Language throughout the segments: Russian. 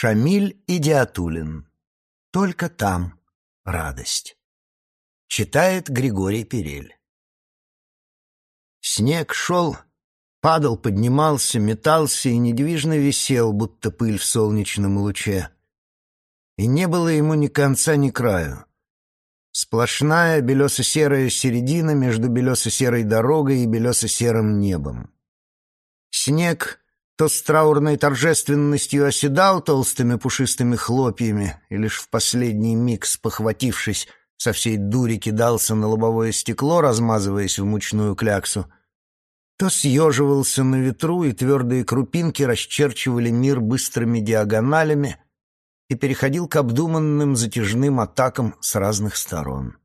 Шамиль Идиатулин. Только там радость. Читает Григорий Перель. Снег шел, падал, поднимался, метался и недвижно висел, будто пыль в солнечном луче. И не было ему ни конца, ни краю. Сплошная белесо-серая середина между белесо-серой дорогой и белесо-серым небом. Снег то с траурной торжественностью оседал толстыми пушистыми хлопьями, и лишь в последний миг, спохватившись, со всей дури кидался на лобовое стекло, размазываясь в мучную кляксу, то съеживался на ветру, и твердые крупинки расчерчивали мир быстрыми диагоналями и переходил к обдуманным затяжным атакам с разных сторон.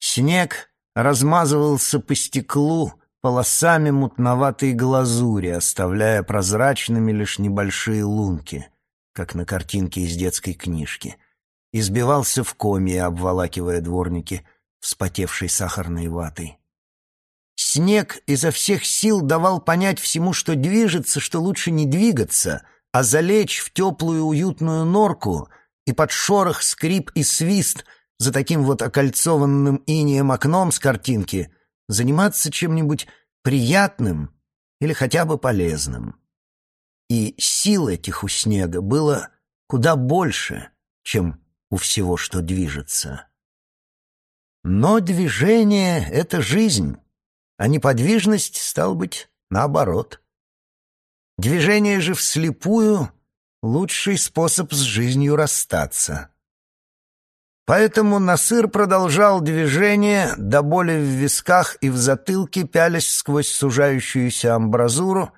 Снег размазывался по стеклу, полосами мутноватой глазури, оставляя прозрачными лишь небольшие лунки, как на картинке из детской книжки. Избивался в коме, обволакивая дворники, вспотевшей сахарной ватой. Снег изо всех сил давал понять всему, что движется, что лучше не двигаться, а залечь в теплую уютную норку и под шорох, скрип и свист за таким вот окольцованным инеем окном с картинки — заниматься чем-нибудь приятным или хотя бы полезным. И сил этих у снега было куда больше, чем у всего, что движется. Но движение — это жизнь, а неподвижность, стал быть, наоборот. Движение же вслепую — лучший способ с жизнью расстаться. Поэтому Насыр продолжал движение, до боли в висках и в затылке, пялясь сквозь сужающуюся амбразуру,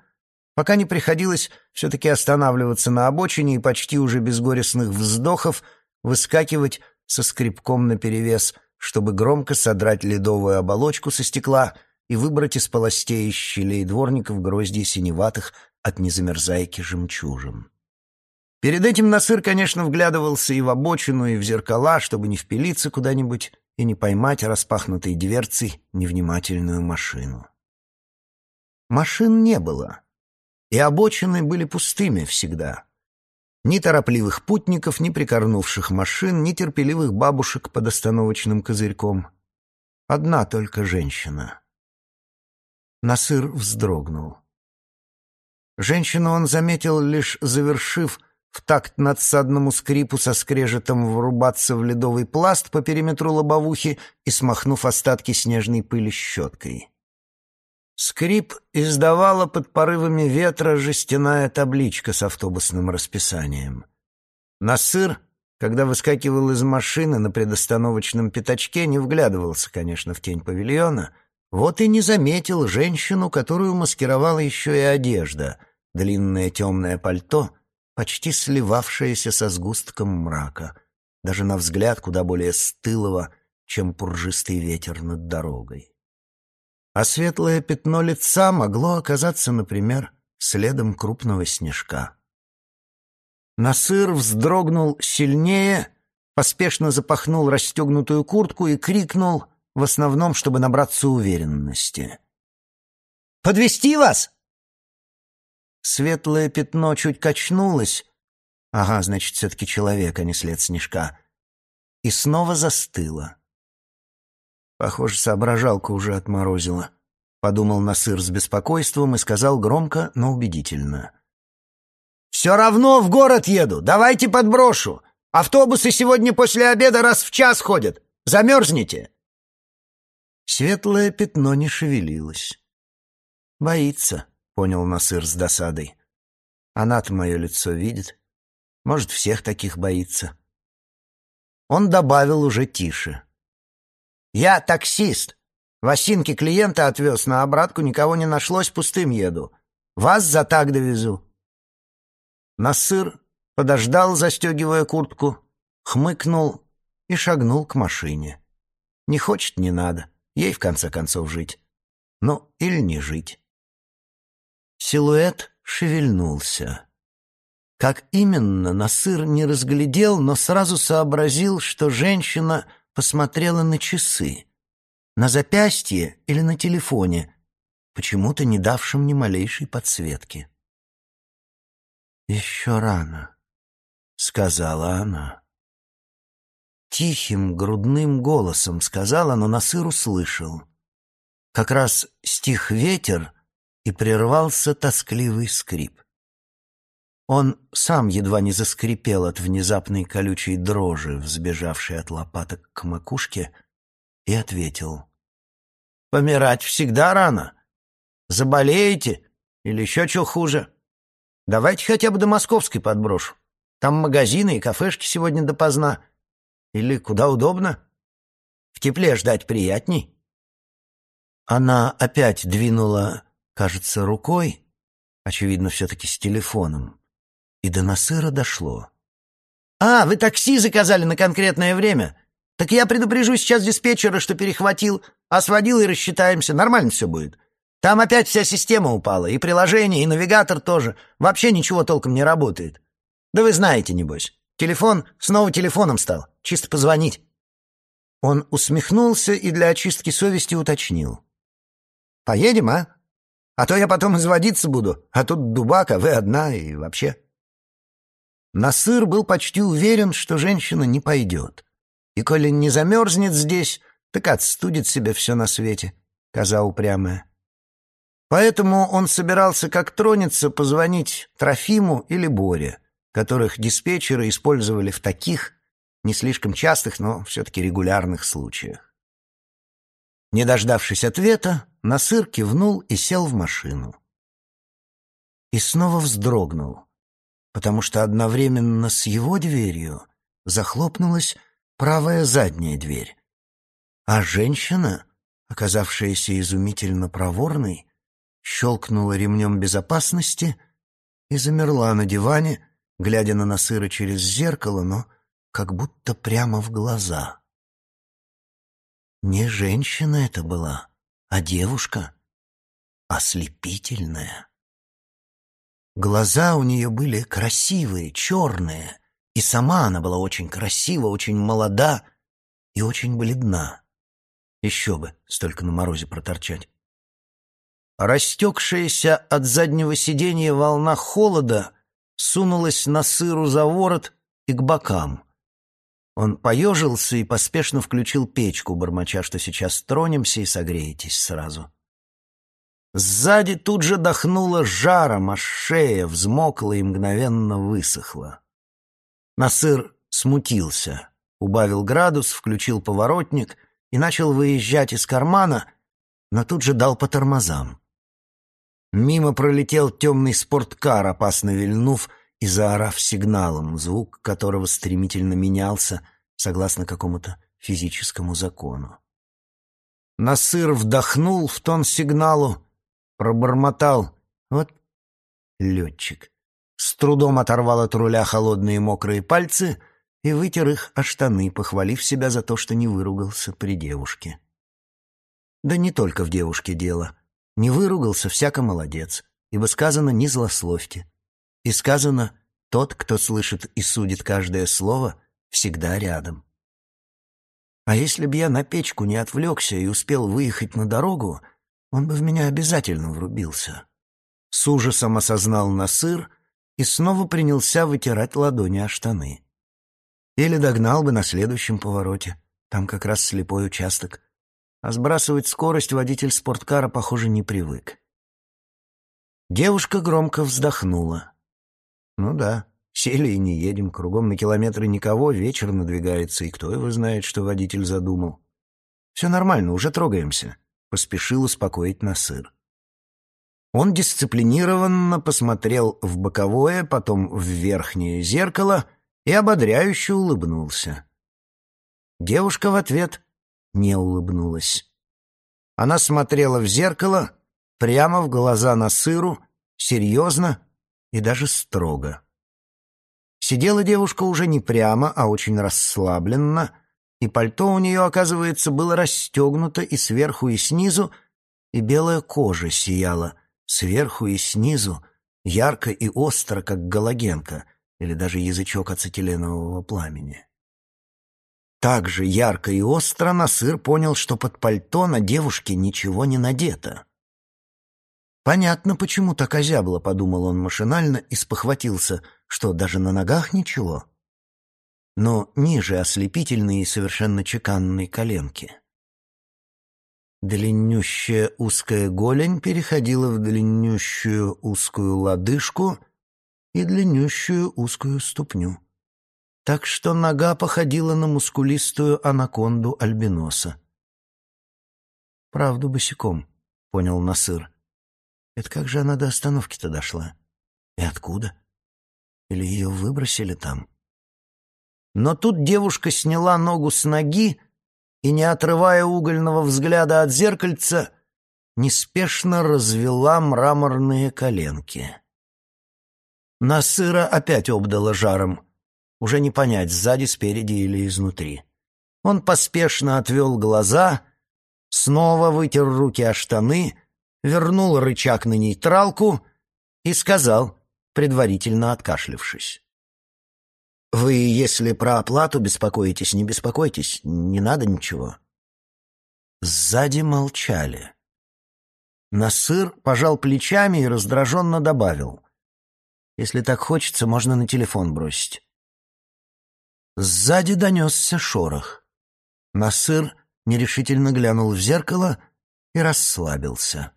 пока не приходилось все-таки останавливаться на обочине и почти уже без горестных вздохов выскакивать со скребком наперевес, чтобы громко содрать ледовую оболочку со стекла и выбрать из полостей щелей дворников грозди синеватых от незамерзайки жемчужин. Перед этим Насыр, конечно, вглядывался и в обочину, и в зеркала, чтобы не впилиться куда-нибудь и не поймать распахнутой дверцей невнимательную машину. Машин не было, и обочины были пустыми всегда. Ни торопливых путников, ни прикорнувших машин, ни терпеливых бабушек под остановочным козырьком. Одна только женщина. Насыр вздрогнул. Женщину он заметил, лишь завершив в такт надсадному скрипу со скрежетом врубаться в ледовый пласт по периметру лобовухи и смахнув остатки снежной пыли щеткой. Скрип издавала под порывами ветра жестяная табличка с автобусным расписанием. Насыр, когда выскакивал из машины на предостановочном пятачке, не вглядывался, конечно, в тень павильона, вот и не заметил женщину, которую маскировала еще и одежда, длинное темное пальто — почти сливавшаяся со сгустком мрака, даже на взгляд куда более стылого, чем пуржистый ветер над дорогой. А светлое пятно лица могло оказаться, например, следом крупного снежка. Насыр вздрогнул сильнее, поспешно запахнул расстегнутую куртку и крикнул, в основном, чтобы набраться уверенности. «Подвести вас?» Светлое пятно чуть качнулось. Ага, значит, все-таки человек, а не след снежка. И снова застыло. Похоже, соображалка уже отморозила. Подумал Насыр с беспокойством и сказал громко, но убедительно. «Все равно в город еду. Давайте подброшу. Автобусы сегодня после обеда раз в час ходят. Замерзнете?» Светлое пятно не шевелилось. «Боится», — понял Насыр с досадой. «Она-то мое лицо видит. Может, всех таких боится». Он добавил уже тише. «Я таксист. В осинке клиента отвез, на обратку никого не нашлось, пустым еду. Вас за так довезу». Насыр подождал, застегивая куртку, хмыкнул и шагнул к машине. Не хочет — не надо. Ей, в конце концов, жить. Ну, или не жить. Силуэт шевельнулся. Как именно, Насыр не разглядел, но сразу сообразил, что женщина посмотрела на часы. На запястье или на телефоне, почему-то не давшем ни малейшей подсветки. «Еще рано», — сказала она. Тихим, грудным голосом сказала, но Насыр услышал. Как раз стих ветер, и прервался тоскливый скрип. Он сам едва не заскрипел от внезапной колючей дрожи, взбежавшей от лопаток к макушке, и ответил. «Помирать всегда рано. Заболеете или еще что хуже? Давайте хотя бы до Московской подброшу. Там магазины и кафешки сегодня допоздна. Или куда удобно? В тепле ждать приятней». Она опять двинула, кажется, рукой, очевидно, все-таки с телефоном, и до Насыра дошло. «А, вы такси заказали на конкретное время? Так я предупрежу сейчас диспетчера, что перехватил, а и рассчитаемся. Нормально все будет. Там опять вся система упала, и приложение, и навигатор тоже. Вообще ничего толком не работает. Да вы знаете, небось. Телефон снова телефоном стал. Чисто позвонить». Он усмехнулся и для очистки совести уточнил. «Поедем, а? А то я потом изводиться буду, а тут дубак, а вы одна и вообще...» Насыр был почти уверен, что женщина не пойдет. И коли не замерзнет здесь, так отстудит себе все на свете, коза упрямая. Поэтому он собирался, как тронется, позвонить Трофиму или Боре, которых диспетчеры использовали в таких, не слишком частых, но все-таки регулярных случаях. Не дождавшись ответа, Насыр кивнул и сел в машину. И снова вздрогнул — потому что одновременно с его дверью захлопнулась правая задняя дверь. А женщина, оказавшаяся изумительно проворной, щелкнула ремнем безопасности и замерла на диване, глядя на Насыра через зеркало, но как будто прямо в глаза. Не женщина это была, а девушка, ослепительная. Глаза у нее были красивые, черные, и сама она была очень красива, очень молода и очень бледна. Еще бы, столько на морозе проторчать. Растекшаяся от заднего сиденья волна холода сунулась на сыру за ворот и к бокам. Он поежился и поспешно включил печку, бормоча, что сейчас тронемся и согреетесь сразу. Сзади тут же дохнуло жаром, а шея взмокла и мгновенно высохла. Насыр смутился, убавил градус, включил поворотник и начал выезжать из кармана, но тут же дал по тормозам. Мимо пролетел темный спорткар, опасно вильнув и заорав сигналом, звук которого стремительно менялся согласно какому-то физическому закону. Насыр вдохнул в тон сигналу, пробормотал. Вот летчик. С трудом оторвал от руля холодные мокрые пальцы и вытер их о штаны, похвалив себя за то, что не выругался при девушке. Да не только в девушке дело. Не выругался, всяко молодец, ибо сказано «не злословьте». И сказано «тот, кто слышит и судит каждое слово, всегда рядом». А если б я на печку не отвлекся и успел выехать на дорогу, он бы в меня обязательно врубился. С ужасом осознал Насыр и снова принялся вытирать ладони о штаны. Или догнал бы на следующем повороте. Там как раз слепой участок. А сбрасывать скорость водитель спорткара, похоже, не привык. Девушка громко вздохнула. «Ну да, сели и не едем, кругом на километры никого, вечер надвигается, и кто его знает, что водитель задумал. Все нормально, уже трогаемся поспешил успокоить Насыр. Он дисциплинированно посмотрел в боковое, потом в верхнее зеркало и ободряюще улыбнулся. Девушка в ответ не улыбнулась. Она смотрела в зеркало, прямо в глаза Насыру, серьезно и даже строго. Сидела девушка уже не прямо, а очень расслабленно, и пальто у нее, оказывается, было расстегнуто и сверху, и снизу, и белая кожа сияла сверху и снизу, ярко и остро, как галогенка или даже язычок ацетиленового пламени. Так же ярко и остро Насыр понял, что под пальто на девушке ничего не надето. Понятно, почему так озябло, подумал он машинально и спохватился, что даже на ногах ничего. Но ниже ослепительной и совершенно чеканной коленки. Длиннющая узкая голень переходила в длиннющую узкую лодыжку и длиннющую узкую ступню. Так что нога походила на мускулистую анаконду альбиноса. «Правду босиком», — понял Насыр. «Это как же она до остановки-то дошла? И откуда? Или ее выбросили там?» Но тут девушка сняла ногу с ноги и, не отрывая угольного взгляда от зеркальца, неспешно развела мраморные коленки. Насыра опять обдала жаром. Уже не понять, сзади, спереди или изнутри. Он поспешно отвел глаза, снова вытер руки о штаны, вернул рычаг на нейтралку и сказал, предварительно откашлившись. Вы, если про оплату беспокоитесь, не беспокойтесь, не надо ничего. Сзади молчали. Насыр пожал плечами и раздраженно добавил. Если так хочется, можно на телефон бросить. Сзади донесся шорох. Насыр нерешительно глянул в зеркало и расслабился.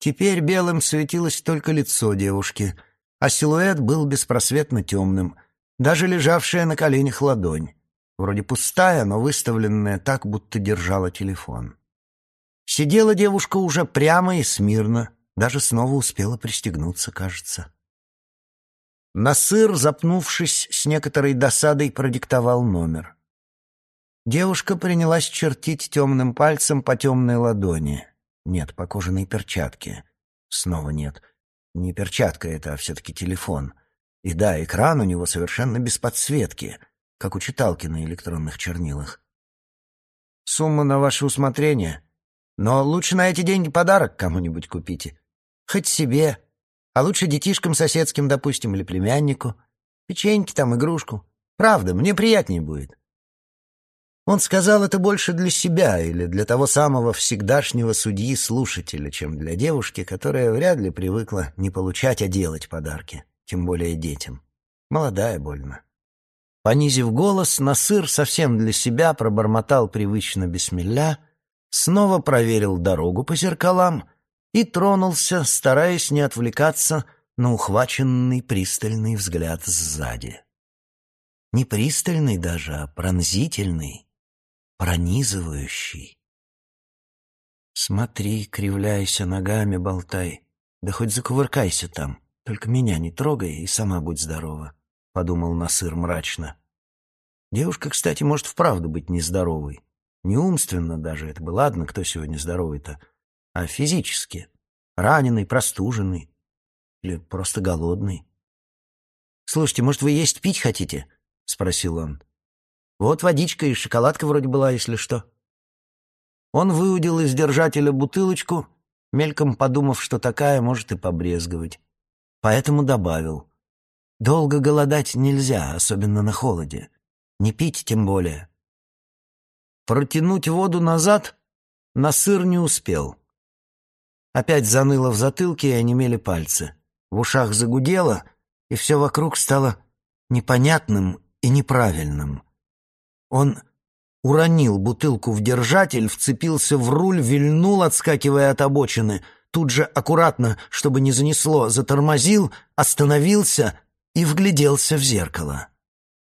Теперь белым светилось только лицо девушки, а силуэт был беспросветно темным — даже лежавшая на коленях ладонь, вроде пустая, но выставленная так, будто держала телефон. Сидела девушка уже прямо и смирно, даже снова успела пристегнуться, кажется. Насыр, запнувшись, с некоторой досадой продиктовал номер. Девушка принялась чертить темным пальцем по темной ладони. Нет, по кожаной перчатке. Снова нет. Не перчатка это, а все-таки телефон. И да, экран у него совершенно без подсветки, как у читалки на электронных чернилах. Сумма на ваше усмотрение. Но лучше на эти деньги подарок кому-нибудь купите. Хоть себе, а лучше детишкам соседским, допустим, или племяннику. Печеньки там, игрушку. Правда, мне приятнее будет. Он сказал это больше для себя или для того самого всегдашнего судьи-слушателя, чем для девушки, которая вряд ли привыкла не получать, а делать подарки тем более детям. Молодая больно. Понизив голос, Насыр совсем для себя пробормотал привычно бисмилля, снова проверил дорогу по зеркалам и тронулся, стараясь не отвлекаться на ухваченный пристальный взгляд сзади. Не пристальный даже, а пронзительный, пронизывающий. Смотри, кривляйся, ногами болтай, да хоть закувыркайся там. Только меня не трогай и сама будь здорова», — подумал Насыр мрачно. Девушка, кстати, может вправду быть нездоровой. Не умственно даже это бы, ладно, кто сегодня здоровый-то, а физически. Раненый, простуженный или просто голодный. «Слушайте, может, вы есть пить хотите?» — спросил он. «Вот водичка и шоколадка вроде была, если что». Он выудил из держателя бутылочку, мельком подумав, что такая может и побрезговать поэтому добавил. «Долго голодать нельзя, особенно на холоде. Не пить тем более». Протянуть воду назад Насыр не успел. Опять заныло в затылке и онемели пальцы. В ушах загудело, и все вокруг стало непонятным и неправильным. Он уронил бутылку в держатель, вцепился в руль, вильнул, отскакивая от обочины — тут же аккуратно, чтобы не занесло, затормозил, остановился и вгляделся в зеркало.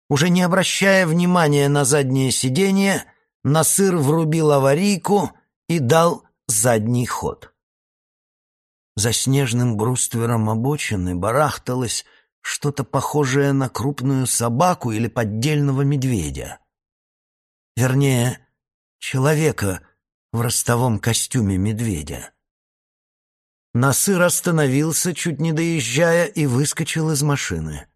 Уже не обращая внимания на заднее сиденье, Насыр врубил аварийку и дал задний ход. За снежным бруствером обочины барахталось что-то похожее на крупную собаку или поддельного медведя. Вернее, человека в ростовом костюме медведя. Насыр остановился, чуть не доезжая, и выскочил из машины.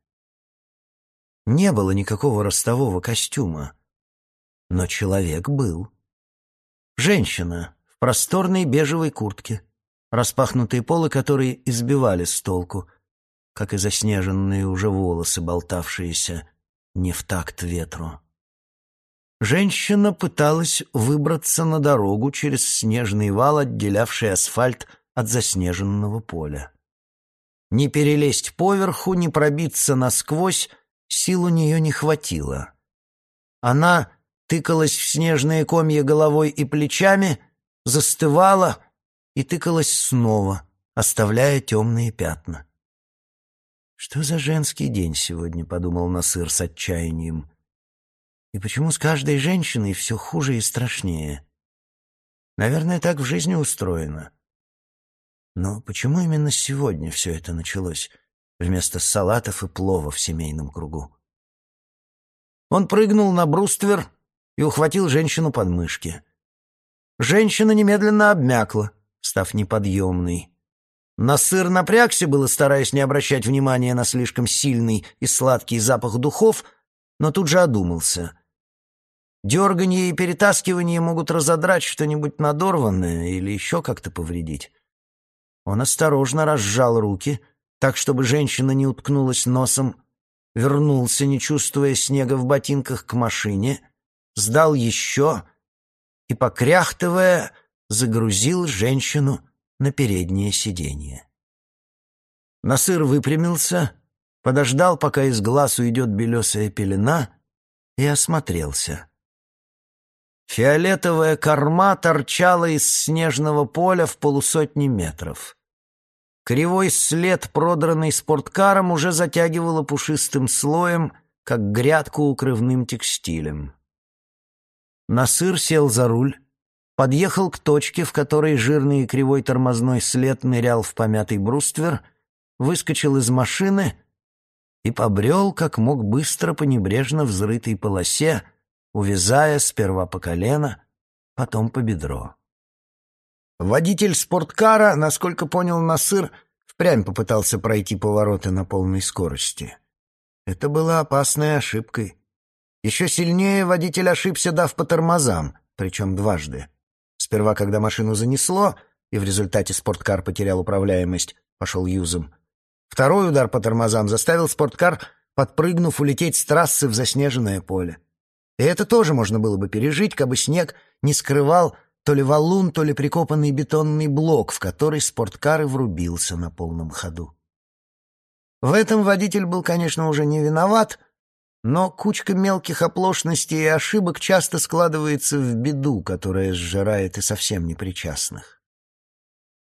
Не было никакого ростового костюма, но человек был. Женщина в просторной бежевой куртке, распахнутые полы которой избивали с толку, как и заснеженные уже волосы, болтавшиеся не в такт ветру. Женщина пыталась выбраться на дорогу через снежный вал, отделявший асфальт от заснеженного поля. Не перелезть поверху, не пробиться насквозь сил у нее не хватило. Она тыкалась в снежные комья головой и плечами, застывала и тыкалась снова, оставляя темные пятна. «Что за женский день сегодня?» — подумал Насыр с отчаянием. «И почему с каждой женщиной все хуже и страшнее? Наверное, так в жизни устроено. Но почему именно сегодня все это началось, вместо салатов и плова в семейном кругу?» Он прыгнул на бруствер и ухватил женщину под мышки. Женщина немедленно обмякла, став неподъемной. Насыр напрягся было, стараясь не обращать внимания на слишком сильный и сладкий запах духов, но тут же одумался. Дерганье и перетаскивание могут разодрать что-нибудь надорванное или еще как-то повредить. Он осторожно разжал руки, так, чтобы женщина не уткнулась носом, вернулся, не чувствуя снега в ботинках, к машине, сдал еще и, покряхтывая, загрузил женщину на переднее сиденье. Насыр выпрямился, подождал, пока из глаз уйдет белесая пелена, и осмотрелся. Фиолетовая корма торчала из снежного поля в полусотни метров. Кривой след, продранный спорткаром, уже затягивало пушистым слоем, как грядку укрывным текстилем. Насыр сел за руль, подъехал к точке, в которой жирный и кривой тормозной след нырял в помятый бруствер, выскочил из машины и побрел, как мог быстро по небрежно взрытой полосе, увязая сперва по колено, потом по бедро. Водитель спорткара, насколько понял Насыр, впрямь попытался пройти повороты на полной скорости. Это было опасной ошибкой. Еще сильнее водитель ошибся, дав по тормозам, причем дважды. Сперва, когда машину занесло, и в результате спорткар потерял управляемость, пошел юзом. Второй удар по тормозам заставил спорткар, подпрыгнув, улететь с трассы в заснеженное поле. И это тоже можно было бы пережить, как бы снег не скрывал то ли валун, то ли прикопанный бетонный блок, в который спорткар и врубился на полном ходу. В этом водитель был, конечно, уже не виноват, но кучка мелких оплошностей и ошибок часто складывается в беду, которая сжирает и совсем непричастных.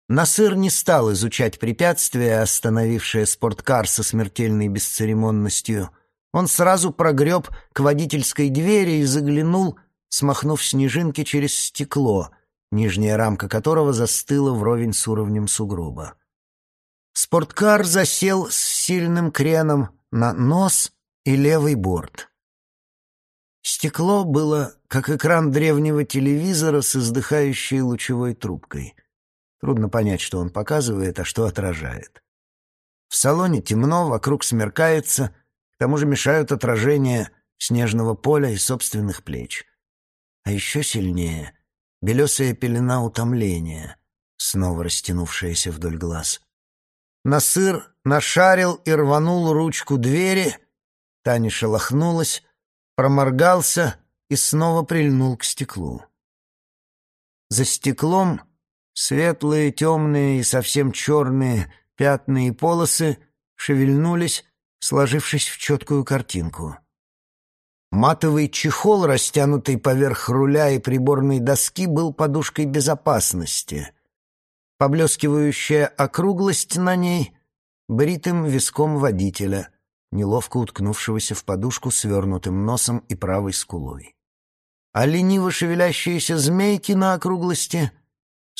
Насыр не стал изучать препятствия, остановившее спорткар со смертельной бесцеремонностью. Он сразу прогреб к водительской двери и заглянул, смахнув снежинки через стекло, нижняя рамка которого застыла вровень с уровнем сугроба. Спорткар засел с сильным креном на нос — и левый борт. Стекло было, как экран древнего телевизора с издыхающей лучевой трубкой. Трудно понять, что он показывает, а что отражает. В салоне темно, вокруг смеркается, к тому же мешают отражения снежного поля и собственных плеч. А еще сильнее — белесая пелена утомления, снова растянувшаяся вдоль глаз. Насыр нашарил и рванул ручку двери — Таня шелохнулась, проморгался и снова прильнул к стеклу. За стеклом светлые, темные и совсем черные пятна и полосы шевельнулись, сложившись в четкую картинку. Матовый чехол, растянутый поверх руля и приборной доски, был подушкой безопасности. Поблескивающая округлость на ней — бритым виском водителя — неловко уткнувшегося в подушку свернутым носом и правой скулой. А лениво шевелящиеся змейки на округлости —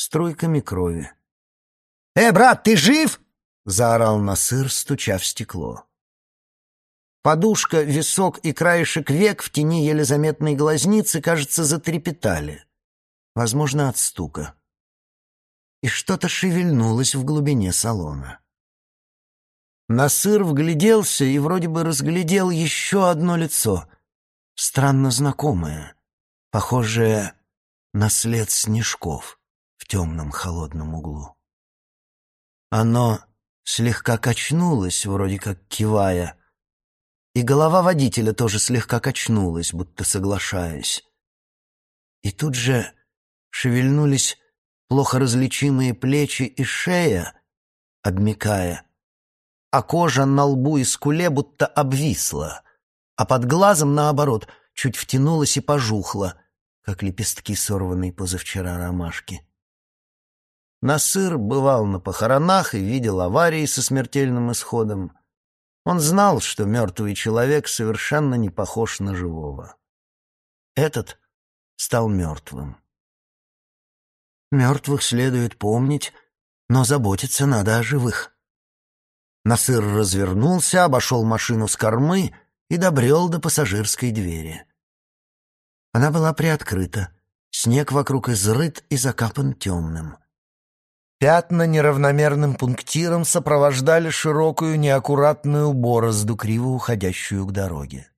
струйками крови. «Э, брат, ты жив?» — заорал Насыр, стуча в стекло. Подушка, висок и краешек век в тени еле заметной глазницы, кажется, затрепетали. Возможно, от стука. И что-то шевельнулось в глубине салона. Насыр вгляделся и вроде бы разглядел еще одно лицо, странно знакомое, похожее на след снежков в темном холодном углу. Оно слегка качнулось, вроде как кивая, и голова водителя тоже слегка качнулась, будто соглашаясь. И тут же шевельнулись плохо различимые плечи и шея, обмякая, а кожа на лбу и скуле будто обвисла, а под глазом, наоборот, чуть втянулась и пожухла, как лепестки сорванной позавчера ромашки. Насыр бывал на похоронах и видел аварии со смертельным исходом. Он знал, что мертвый человек совершенно не похож на живого. Этот стал мертвым. Мертвых следует помнить, но заботиться надо о живых. Насыр развернулся, обошел машину с кормы и добрел до пассажирской двери. Она была приоткрыта. Снег вокруг изрыт и закапан темным. Пятна неравномерным пунктиром сопровождали широкую неаккуратную борозду, криво уходящую к дороге.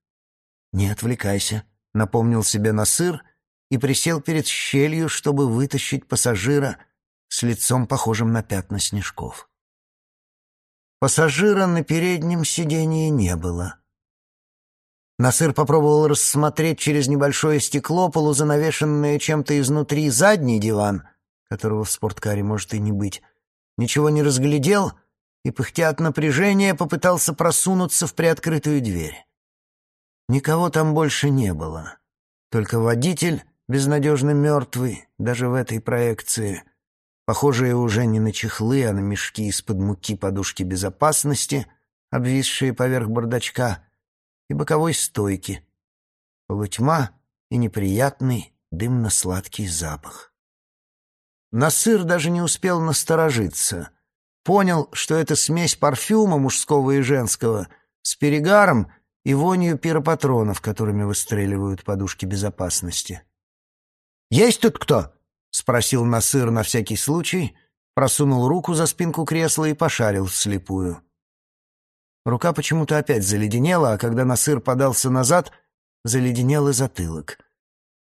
«Не отвлекайся», — напомнил себе Насыр и присел перед щелью, чтобы вытащить пассажира с лицом, похожим на пятна снежков. Пассажира на переднем сидении не было. Насыр попробовал рассмотреть через небольшое стекло, полузанавешенное чем-то изнутри, задний диван, которого в спорткаре может и не быть. Ничего не разглядел и, пыхтя от напряжения, попытался просунуться в приоткрытую дверь. Никого там больше не было. Только водитель безнадежно мертвый, даже в этой проекции, похожие уже не на чехлы, а на мешки из-под муки подушки безопасности, обвисшие поверх бардачка, и боковой стойки, полутьма и неприятный дымно-сладкий запах. Насыр даже не успел насторожиться. Понял, что это смесь парфюма мужского и женского с перегаром и вонью пиропатронов, которыми выстреливают подушки безопасности. «Есть тут кто?» — спросил Насыр на всякий случай, просунул руку за спинку кресла и пошарил вслепую. Рука почему-то опять заледенела, а когда Насыр подался назад, заледенел и затылок.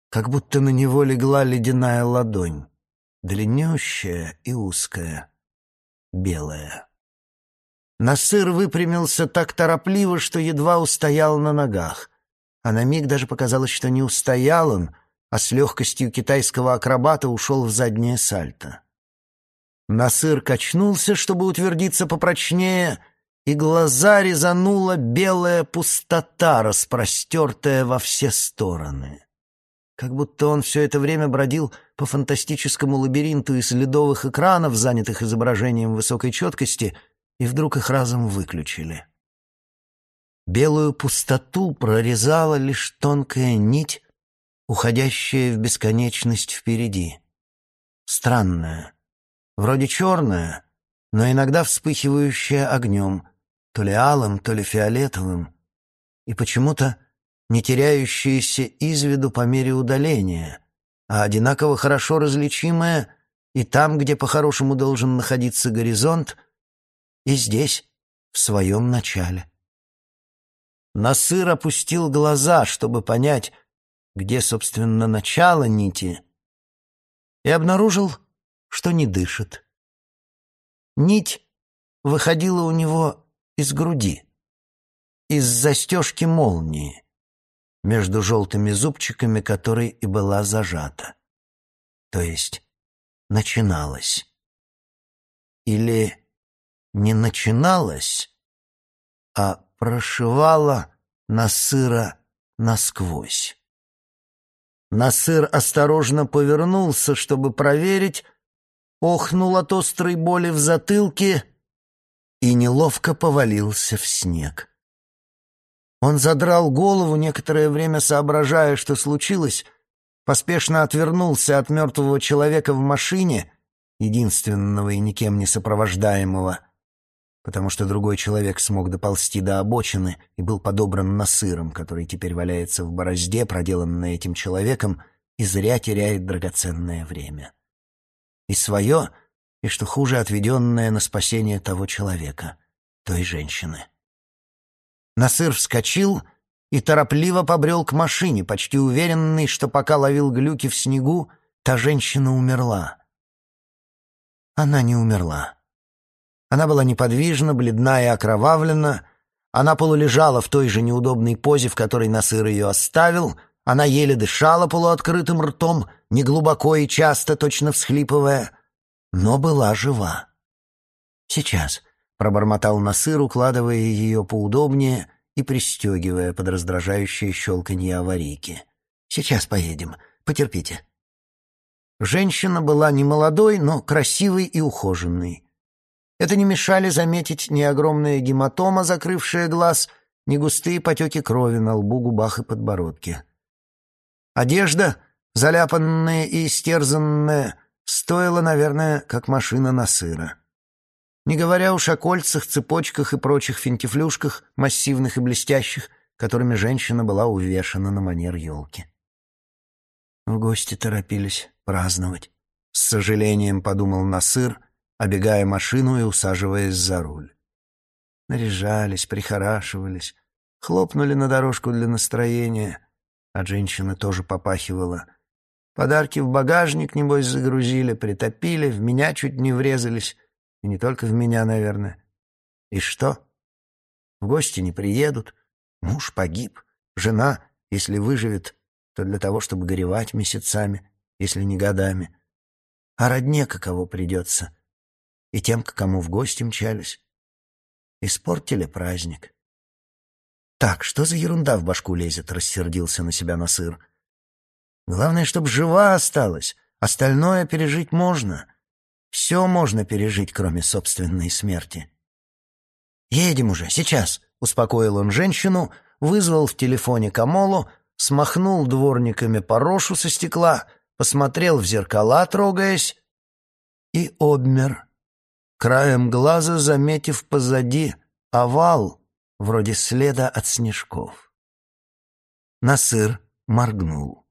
Как будто на него легла ледяная ладонь, длиннющая и узкая, белая. Насыр выпрямился так торопливо, что едва устоял на ногах. А на миг даже показалось, что не устоял он — а с легкостью китайского акробата ушел в заднее сальто. Насыр качнулся, чтобы утвердиться попрочнее, и глаза резанула белая пустота, распростертая во все стороны. Как будто он все это время бродил по фантастическому лабиринту из ледовых экранов, занятых изображением высокой четкости, и вдруг их разом выключили. Белую пустоту прорезала лишь тонкая нить уходящая в бесконечность впереди. Странная, вроде черная, но иногда вспыхивающая огнем, то ли алым, то ли фиолетовым, и почему-то не теряющаяся из виду по мере удаления, а одинаково хорошо различимая и там, где по-хорошему должен находиться горизонт, и здесь, в своем начале. Насыр опустил глаза, чтобы понять, где, собственно, начало нити, и обнаружил, что не дышит. Нить выходила у него из груди, из застежки молнии, между желтыми зубчиками которой и была зажата. То есть начиналась. Или не начиналась, а прошивала насыра насквозь. Насыр осторожно повернулся, чтобы проверить, охнул от острой боли в затылке и неловко повалился в снег. Он задрал голову, некоторое время соображая, что случилось, поспешно отвернулся от мертвого человека в машине, единственного и никем не сопровождаемого, потому что другой человек смог доползти до обочины и был подобран насыром, который теперь валяется в борозде, проделанной этим человеком, и зря теряет драгоценное время. И свое, и, что хуже, отведенное на спасение того человека, той женщины. Насыр вскочил и торопливо побрел к машине, почти уверенный, что пока ловил глюки в снегу, та женщина умерла. Она не умерла. Она была неподвижна, бледна и окровавлена. Она полулежала в той же неудобной позе, в которой Насыр ее оставил. Она еле дышала полуоткрытым ртом, неглубоко и часто, точно всхлипывая. но была жива. «Сейчас», — пробормотал Насыр, укладывая ее поудобнее и пристегивая под раздражающее щелканье аварийки. «Сейчас поедем. Потерпите». Женщина была не молодой, но красивой и ухоженной. Это не мешали заметить ни огромная гематома, закрывшая глаз, ни густые потеки крови на лбу, губах и подбородке. Одежда, заляпанная и истерзанная, стоила, наверное, как машина на сыра. Не говоря уж о кольцах, цепочках и прочих финтифлюшках, массивных и блестящих, которыми женщина была увешана на манер елки. В гости торопились праздновать. С сожалением подумал Насыр, обегая машину и усаживаясь за руль. Наряжались, прихорашивались, хлопнули на дорожку для настроения. От женщины тоже попахивало. Подарки в багажник, небось, загрузили, притопили, в меня чуть не врезались. И не только в меня, наверное. И что? В гости не приедут. Муж погиб. Жена, если выживет, то для того, чтобы горевать месяцами, если не годами. А родне каково придется. И тем, к кому в гости мчались. Испортили праздник. «Так, что за ерунда в башку лезет?» — рассердился на себя Насыр. «Главное, чтобы жива осталась. Остальное пережить можно. Все можно пережить, кроме собственной смерти». «Едем уже, сейчас», — успокоил он женщину, вызвал в телефоне Камолу, смахнул дворниками порошу со стекла, посмотрел в зеркала, трогаясь, и обмер, краем глаза заметив позади овал, вроде следа от снежков. Насыр моргнул.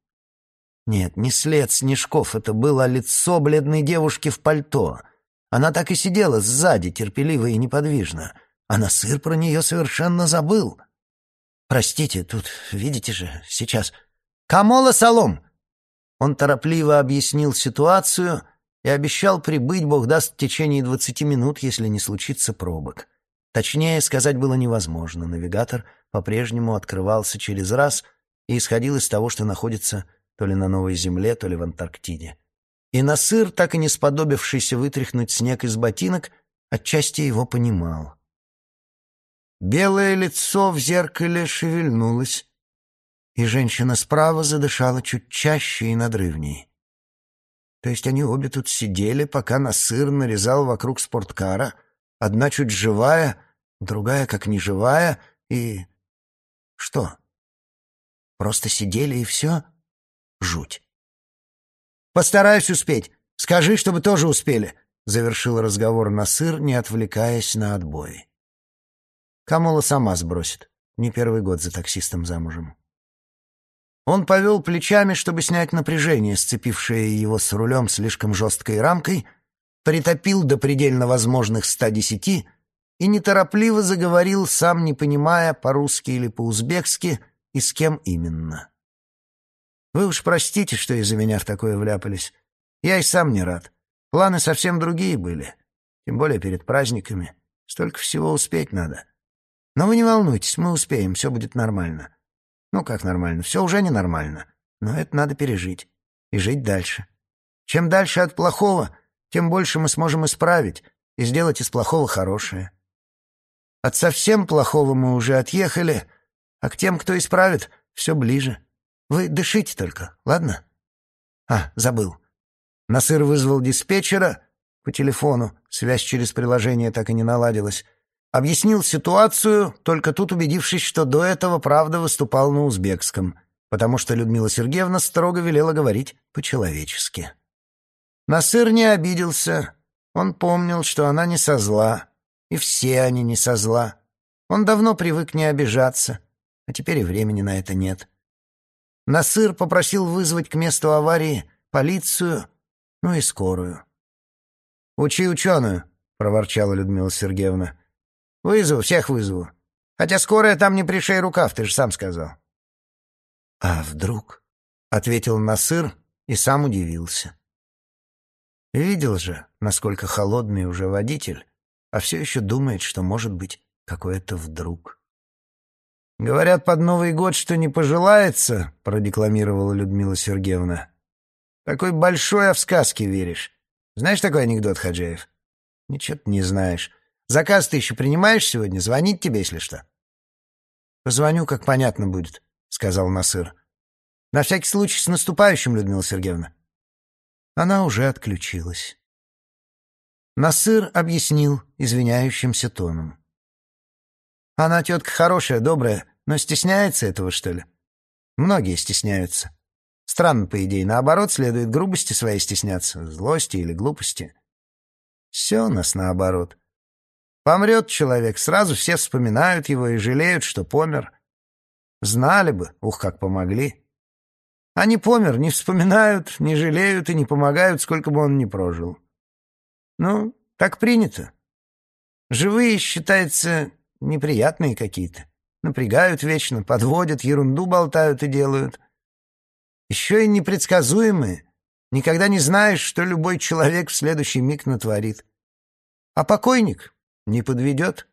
Нет, не след снежков, это было лицо бледной девушки в пальто. Она так и сидела сзади, терпеливо и неподвижно, а Насыр про нее совершенно забыл. «Простите, тут, видите же, сейчас...» «Камола Салом!» Он торопливо объяснил ситуацию и обещал прибыть, бог даст, в течение двадцати минут, если не случится пробок. Точнее сказать было невозможно. Навигатор по-прежнему открывался через раз и исходил из того, что находится то ли на Новой Земле, то ли в Антарктиде. И Насыр, так и не сподобившийся вытряхнуть снег из ботинок, отчасти его понимал. Белое лицо в зеркале шевельнулось, и женщина справа задышала чуть чаще и надрывней. То есть они обе тут сидели, пока Насыр нарезал вокруг спорткара, одна чуть живая, другая как неживая, и... Что? Просто сидели и все? Жуть. «Постараюсь успеть. Скажи, чтобы тоже успели», — завершил разговор Насыр, не отвлекаясь на отбой. Камола сама сбросит. Не первый год за таксистом замужем. Он повел плечами, чтобы снять напряжение, сцепившее его с рулем слишком жесткой рамкой, притопил до предельно возможных 110 и неторопливо заговорил, сам не понимая, по-русски или по-узбекски, и с кем именно. «Вы уж простите, что из-за меня в такое вляпались. Я и сам не рад. Планы совсем другие были, тем более перед праздниками. Столько всего успеть надо». Но вы не волнуйтесь, мы успеем, все будет нормально. Ну, как нормально? Все уже ненормально. Но это надо пережить. И жить дальше. Чем дальше от плохого, тем больше мы сможем исправить и сделать из плохого хорошее. От совсем плохого мы уже отъехали, а к тем, кто исправит, все ближе. Вы дышите только, ладно? А, забыл. Насыр вызвал диспетчера по телефону, связь через приложение так и не наладилась. Объяснил ситуацию, только тут убедившись, что до этого правда выступал на узбекском, потому что Людмила Сергеевна строго велела говорить по-человечески. Насыр не обиделся. Он помнил, что она не со зла, и все они не со зла. Он давно привык не обижаться, а теперь и времени на это нет. Насыр попросил вызвать к месту аварии полицию, ну и скорую. «Учи ученую», — проворчала Людмила Сергеевна. Вызову, всех вызову. Хотя скорая там не пришей рукав, ты же сам сказал. А вдруг? Ответил Насыр и сам удивился. Видел же, насколько холодный уже водитель, а все еще думает, что может быть какое-то вдруг. «Говорят, под Новый год, что не пожелается», — продекламировала Людмила Сергеевна. «Такой большой, а в сказки веришь. Знаешь такой анекдот, Хаджаев? Ничего ты не знаешь. Заказ ты еще принимаешь сегодня? Звонить тебе, если что. Позвоню, как понятно будет, сказал Насыр. На всякий случай с наступающим, Людмила Сергеевна. Она уже отключилась. Насыр объяснил извиняющимся тоном. Она тетка хорошая, добрая, но стесняется этого, что ли? Многие стесняются. Странно, по идее, наоборот, следует грубости своей стесняться, злости или глупости. Все у нас наоборот. Помрет человек, сразу все вспоминают его и жалеют, что помер. Знали бы, ух, как помогли. Они помер, не вспоминают, не жалеют и не помогают, сколько бы он ни прожил. Ну, так принято. Живые, считается, неприятные какие-то. Напрягают вечно, подводят, ерунду болтают и делают. Еще и непредсказуемые. Никогда не знаешь, что любой человек в следующий миг натворит. А покойник не подведет.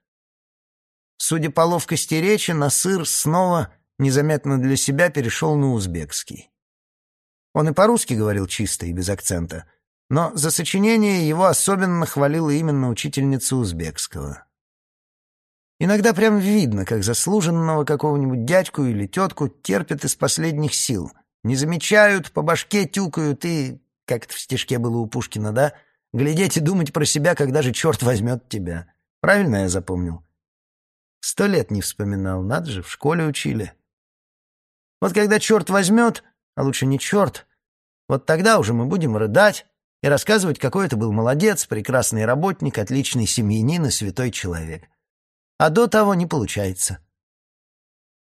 Судя по ловкости речи, Насыр снова, незаметно для себя, перешел на узбекский. Он и по-русски говорил чисто и без акцента, но за сочинение его особенно хвалила именно учительница узбекского. Иногда прям видно, как заслуженного какого-нибудь дядьку или тетку терпят из последних сил. Не замечают, по башке тюкают и, как это в стишке было у Пушкина, да, глядеть и думать про себя, когда же черт возьмет тебя. Правильно я запомнил? Сто лет не вспоминал, надо же, в школе учили. Вот когда черт возьмет, а лучше не черт, вот тогда уже мы будем рыдать и рассказывать, какой это был молодец, прекрасный работник, отличный семьянин и святой человек а до того не получается.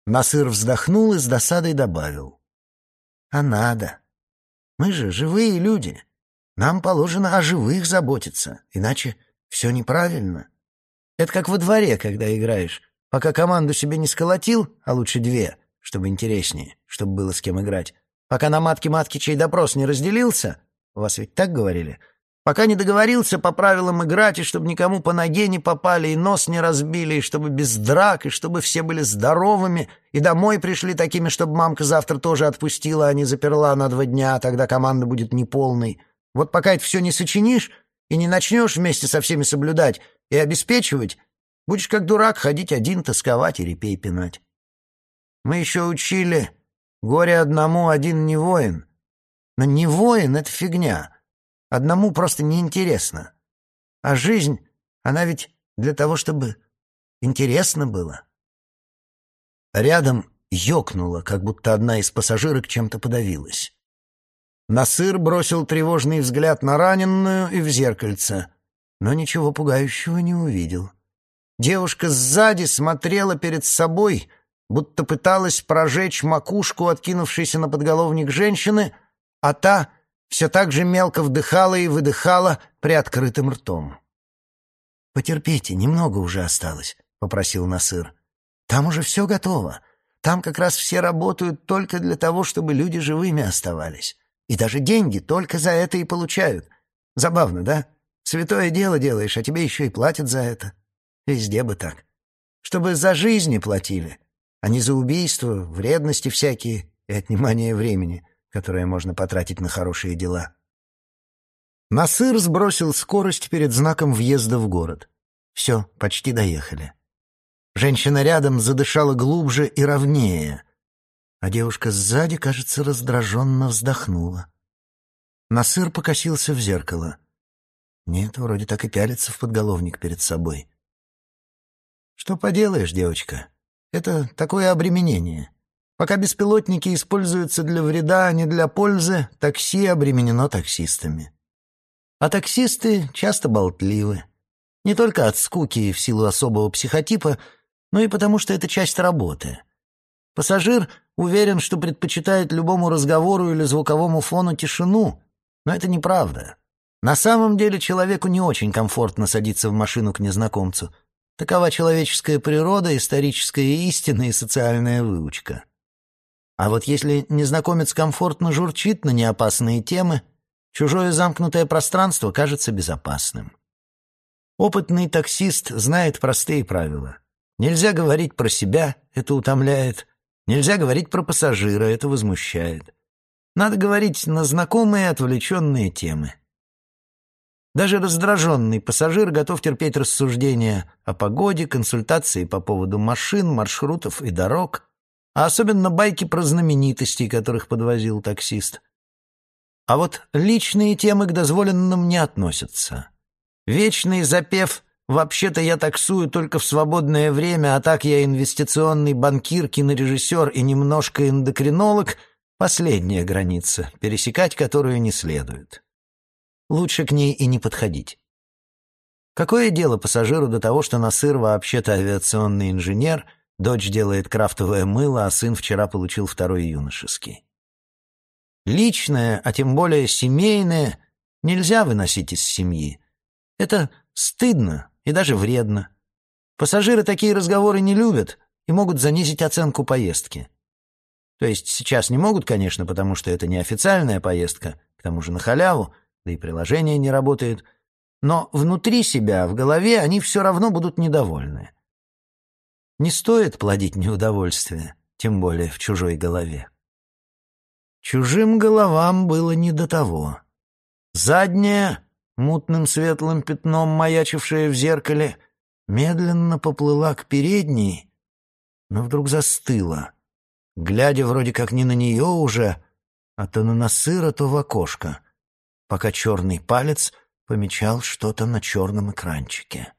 Насыр вздохнул и с досадой добавил. А надо. Мы же живые люди. Нам положено о живых заботиться, иначе все неправильно. Это как во дворе, когда играешь. Пока команду себе не сколотил, а лучше две, чтобы интереснее, чтобы было с кем играть. Пока на матке-матке чей допрос не разделился, вас ведь так говорили — Пока не договорился по правилам играть, и чтобы никому по ноге не попали, и нос не разбили, и чтобы без драк, и чтобы все были здоровыми, и домой пришли такими, чтобы мамка завтра тоже отпустила, а не заперла на два дня, а тогда команда будет неполной. Вот пока это все не сочинишь и не начнешь вместе со всеми соблюдать и обеспечивать, будешь как дурак ходить один, тосковать и репей пинать. Мы еще учили «Горе одному, один не воин». Но не воин — это фигня — Одному просто неинтересно. А жизнь, она ведь для того, чтобы интересно было. Рядом ёкнуло, как будто одна из пассажирок чем-то подавилась. Насыр бросил тревожный взгляд на раненую и в зеркальце, но ничего пугающего не увидел. Девушка сзади смотрела перед собой, будто пыталась прожечь макушку откинувшейся на подголовник женщины, а та все так же мелко вдыхала и выдыхала приоткрытым ртом. «Потерпите, немного уже осталось», — попросил Насыр. «Там уже все готово. Там как раз все работают только для того, чтобы люди живыми оставались. И даже деньги только за это и получают. Забавно, да? Святое дело делаешь, а тебе еще и платят за это. Везде бы так. Чтобы за жизни платили, а не за убийства, вредности всякие и отнимание времени которое можно потратить на хорошие дела. Насыр сбросил скорость перед знаком въезда в город. Все, почти доехали. Женщина рядом задышала глубже и ровнее, а девушка сзади, кажется, раздраженно вздохнула. Насыр покосился в зеркало. Нет, вроде так и пялится в подголовник перед собой. Что поделаешь, девочка, это такое обременение. Пока беспилотники используются для вреда, а не для пользы, такси обременено таксистами. А таксисты часто болтливы. Не только от скуки и в силу особого психотипа, но и потому, что это часть работы. Пассажир уверен, что предпочитает любому разговору или звуковому фону тишину, но это неправда. На самом деле человеку не очень комфортно садиться в машину к незнакомцу. Такова человеческая природа, историческая истина и социальная выучка. А вот если незнакомец комфортно журчит на неопасные темы, чужое замкнутое пространство кажется безопасным. Опытный таксист знает простые правила. Нельзя говорить про себя, это утомляет. Нельзя говорить про пассажира, это возмущает. Надо говорить на знакомые отвлеченные темы. Даже раздраженный пассажир готов терпеть рассуждения о погоде, консультации по поводу машин, маршрутов и дорог, а особенно байки про знаменитостей, которых подвозил таксист. А вот личные темы к дозволенным не относятся. Вечный запев «Вообще-то я таксую только в свободное время, а так я инвестиционный банкир, кинорежиссер и немножко эндокринолог» — последняя граница, пересекать которую не следует. Лучше к ней и не подходить. Какое дело пассажиру до того, что Насыр вообще-то авиационный инженер, дочь делает крафтовое мыло, а сын вчера получил второй юношеский? Личное, а тем более семейное, нельзя выносить из семьи. Это стыдно и даже вредно. Пассажиры такие разговоры не любят и могут занизить оценку поездки. То есть сейчас не могут, конечно, потому что это не официальная поездка, к тому же на халяву, да и приложение не работает, но внутри себя, в голове они все равно будут недовольны. Не стоит плодить неудовольствие, тем более в чужой голове. Чужим головам было не до того. Задняя, мутным светлым пятном маячившая в зеркале, медленно поплыла к передней, но вдруг застыла, глядя вроде как не на нее уже, а то на Насыра, то в окошко, пока черный палец помечал что-то на черном экранчике.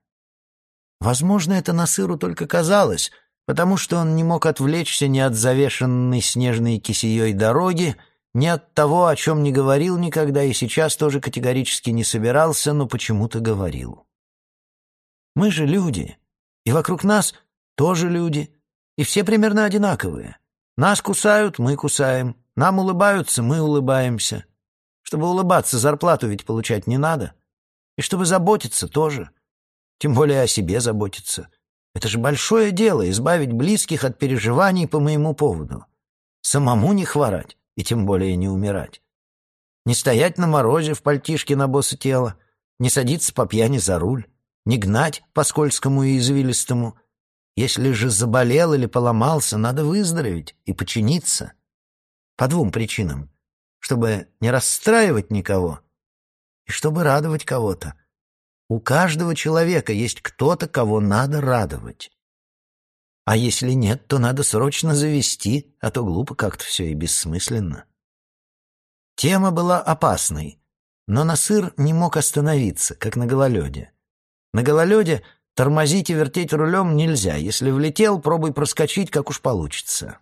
Возможно, это Насыру только казалось — потому что он не мог отвлечься ни от завешенной снежной кисеей дороги, ни от того, о чем не говорил никогда и сейчас тоже категорически не собирался, но почему-то говорил. Мы же люди, и вокруг нас тоже люди, и все примерно одинаковые. Нас кусают, мы кусаем, нам улыбаются, мы улыбаемся. Чтобы улыбаться, зарплату ведь получать не надо. И чтобы заботиться тоже. Тем более о себе заботиться. Это же большое дело — избавить близких от переживаний по моему поводу. Самому не хворать, и тем более не умирать. Не стоять на морозе в пальтишке на босса тела, не садиться по пьяни за руль, не гнать по скользкому и извилистому. Если же заболел или поломался, надо выздороветь и починиться. По двум причинам. Чтобы не расстраивать никого и чтобы радовать кого-то. У каждого человека есть кто-то, кого надо радовать. А если нет, то надо срочно завести, а то глупо как-то все и бессмысленно. Тема была опасной, но Насыр не мог остановиться, как на гололеде. На гололеде тормозить и вертеть рулем нельзя. Если влетел, пробуй проскочить, как уж получится.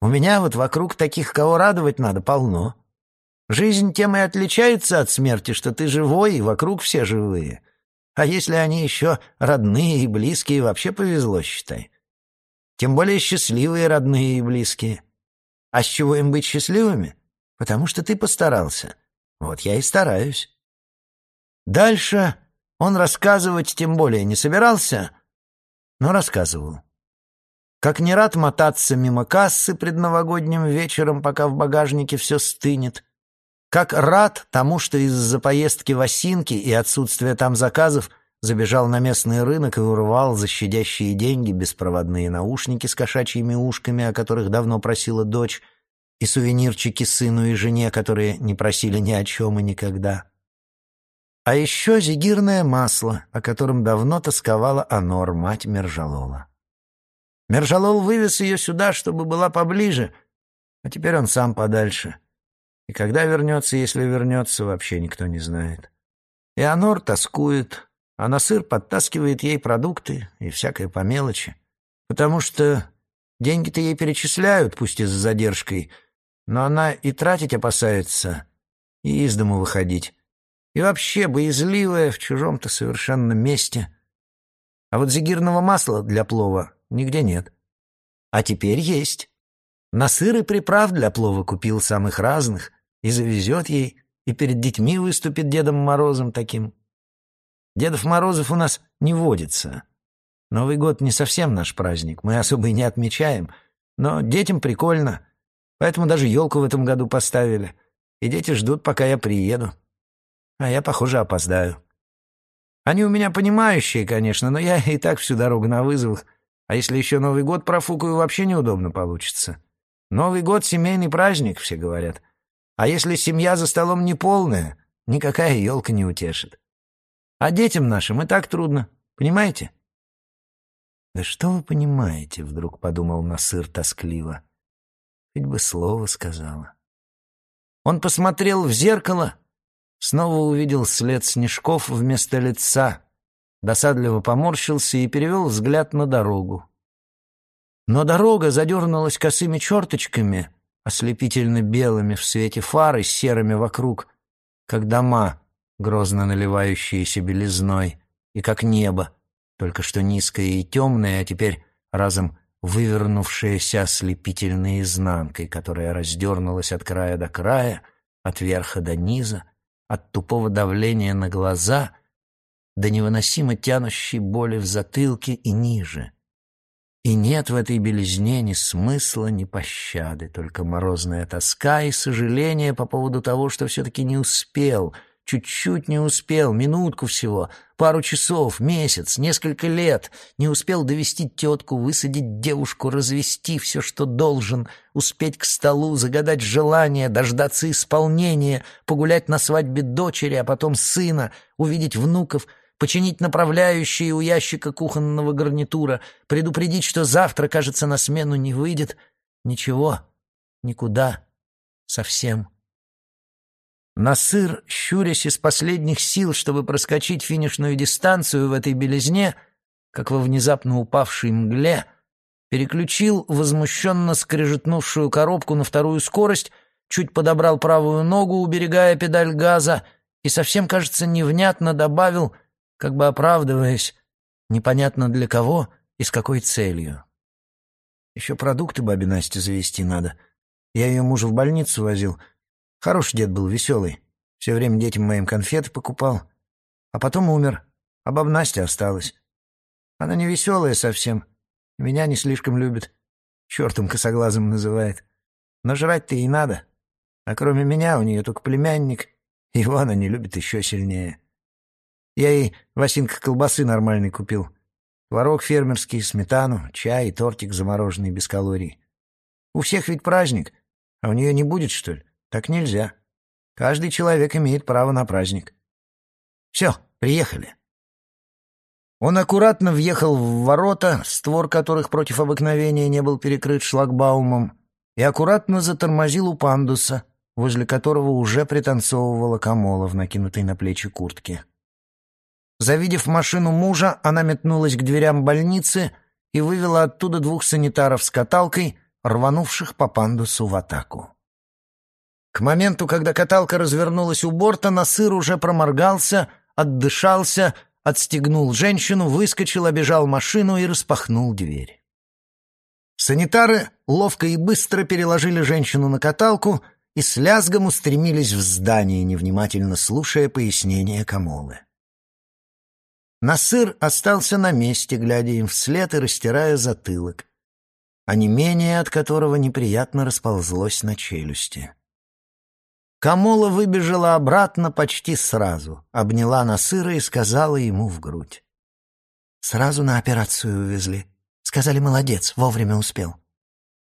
У меня вот вокруг таких, кого радовать надо, полно. Жизнь тем и отличается от смерти, что ты живой, и вокруг все живые. А если они еще родные и близкие, вообще повезло, считай. Тем более счастливые родные и близкие. А с чего им быть счастливыми? Потому что ты постарался. Вот я и стараюсь. Дальше он рассказывать тем более не собирался, но рассказывал. Как не рад мотаться мимо кассы предновогодним вечером, пока в багажнике все стынет, как рад тому, что из-за поездки в Осинки и отсутствия там заказов забежал на местный рынок и урвал за щадящие деньги беспроводные наушники с кошачьими ушками, о которых давно просила дочь, и сувенирчики сыну и жене, которые не просили ни о чем и никогда. А еще зигирное масло, о котором давно тосковала Анор, мать Мержалола. Мержалол вывез ее сюда, чтобы была поближе, а теперь он сам подальше. И когда вернется, если вернется, вообще никто не знает. И Анор тоскует, а Насыр подтаскивает ей продукты и всякое по мелочи. Потому что деньги-то ей перечисляют, пусть и с задержкой, но она и тратить опасается, и из дому выходить. И вообще боязливая в чужом-то совершенно месте. А вот зигирного масла для плова нигде нет. А теперь есть. Насыр и приправ для плова купил самых разных и завезет ей, и перед детьми выступит Дедом Морозом таким. Дедов Морозов у нас не водится. Новый год не совсем наш праздник, мы особо и не отмечаем, но детям прикольно, поэтому даже елку в этом году поставили, и дети ждут, пока я приеду. А я, похоже, опоздаю. Они у меня понимающие, конечно, но я и так всю дорогу на вызовах, а если еще Новый год профукаю, вообще неудобно получится. Новый год — семейный праздник, все говорят. А если семья за столом неполная, никакая елка не утешит. А детям нашим и так трудно, понимаете? «Да что вы понимаете?» — вдруг подумал Насыр тоскливо. «Хоть бы слово сказала». Он посмотрел в зеркало, снова увидел след снежков вместо лица, досадливо поморщился и перевел взгляд на дорогу. Но дорога задернулась косыми черточками, ослепительно белыми в свете фары, серыми вокруг, как дома, грозно наливающиеся белизной, и как небо, только что низкое и темное, а теперь разом вывернувшееся ослепительной изнанкой, которая раздернулась от края до края, от верха до низа, от тупого давления на глаза до невыносимо тянущей боли в затылке и ниже. И нет в этой белизне ни смысла, ни пощады, только морозная тоска и сожаление по поводу того, что все-таки не успел — Чуть-чуть не успел, минутку всего, пару часов, месяц, несколько лет. Не успел довести тетку, высадить девушку, развести все, что должен, успеть к столу, загадать желание, дождаться исполнения, погулять на свадьбе дочери, а потом сына, увидеть внуков, починить направляющие у ящика кухонного гарнитура, предупредить, что завтра, кажется, на смену не выйдет. Ничего, никуда, совсем. Насыр, щурясь из последних сил, чтобы проскочить финишную дистанцию в этой белизне, как во внезапно упавшей мгле, переключил возмущенно скрежетнувшую коробку на вторую скорость, чуть подобрал правую ногу, уберегая педаль газа, и совсем, кажется, невнятно добавил, как бы оправдываясь, непонятно для кого и с какой целью. Еще продукты бабе Насте завести надо. Я ее мужа в больницу возил — Хороший дед был, веселый. Все время детям моим конфеты покупал. А потом умер, а баб Настя осталась. Она не веселая совсем. Меня не слишком любит. Чертом косоглазым называет. Но жрать-то и надо. А кроме меня у нее только племянник. Его она не любит еще сильнее. Я ей Васинка колбасы нормальной купил. Творог фермерский, сметану, чай и тортик замороженный без калорий. У всех ведь праздник, а у нее не будет, что ли? Так нельзя. Каждый человек имеет право на праздник. Все, приехали. Он аккуратно въехал в ворота, створ которых против обыкновения не был перекрыт шлагбаумом, и аккуратно затормозил у пандуса, возле которого уже пританцовывала Камола в накинутой на плечи куртке. Завидев машину мужа, она метнулась к дверям больницы и вывела оттуда двух санитаров с каталкой, рванувших по пандусу в атаку. К моменту, когда каталка развернулась у борта, Насыр уже проморгался, отдышался, отстегнул женщину, выскочил, обежал машину и распахнул дверь. Санитары ловко и быстро переложили женщину на каталку и с лязгом устремились в здание, невнимательно слушая пояснения Камолы. Насыр остался на месте, глядя им вслед и растирая затылок, а не менее от которого неприятно расползлось на челюсти. Камола выбежала обратно почти сразу, обняла Насыра и сказала ему в грудь. «Сразу на операцию увезли. Сказали, молодец, вовремя успел».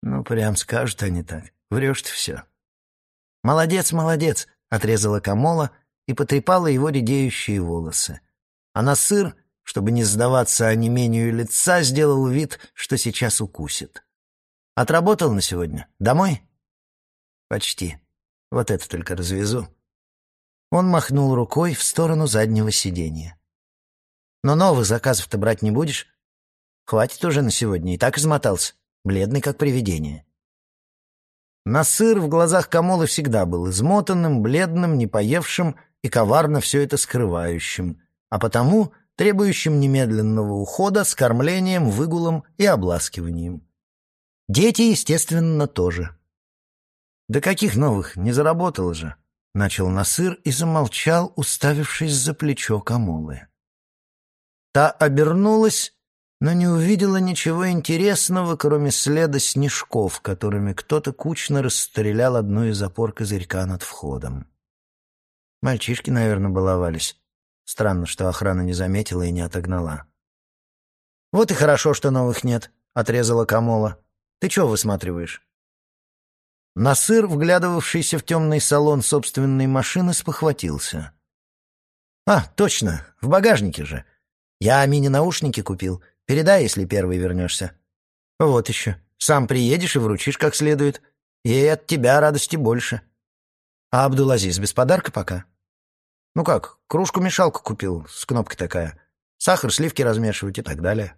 «Ну, прям скажут они так. Врешь ты все». «Молодец, молодец», — отрезала Камола и потрепала его редеющие волосы. А Насыр, чтобы не сдаваться онемению лица, сделал вид, что сейчас укусит. «Отработал на сегодня? Домой?» «Почти». Вот это только развезу». Он махнул рукой в сторону заднего сиденья. «Но новых заказов-то брать не будешь? Хватит уже на сегодня, и так измотался, бледный как привидение». Насыр в глазах Камолы всегда был измотанным, бледным, непоевшим и коварно все это скрывающим, а потому требующим немедленного ухода с кормлением, выгулом и обласкиванием. Дети, естественно, тоже. «Да каких новых? Не заработал же!» Начал Насыр и замолчал, уставившись за плечо Камулы. Та обернулась, но не увидела ничего интересного, кроме следа снежков, которыми кто-то кучно расстрелял одну из опор козырька над входом. Мальчишки, наверное, баловались. Странно, что охрана не заметила и не отогнала. «Вот и хорошо, что новых нет», — отрезала Камола. «Ты чего высматриваешь?» Насыр, вглядывавшийся в темный салон собственной машины, спохватился. «А, точно, в багажнике же. Я Амине наушники купил. Передай, если первый вернешься. Вот еще. Сам приедешь и вручишь как следует. И от тебя радости больше. А Абдулазиз без подарка пока? Ну как, кружку-мешалку купил, с кнопкой такая. Сахар, сливки размешивать и так далее.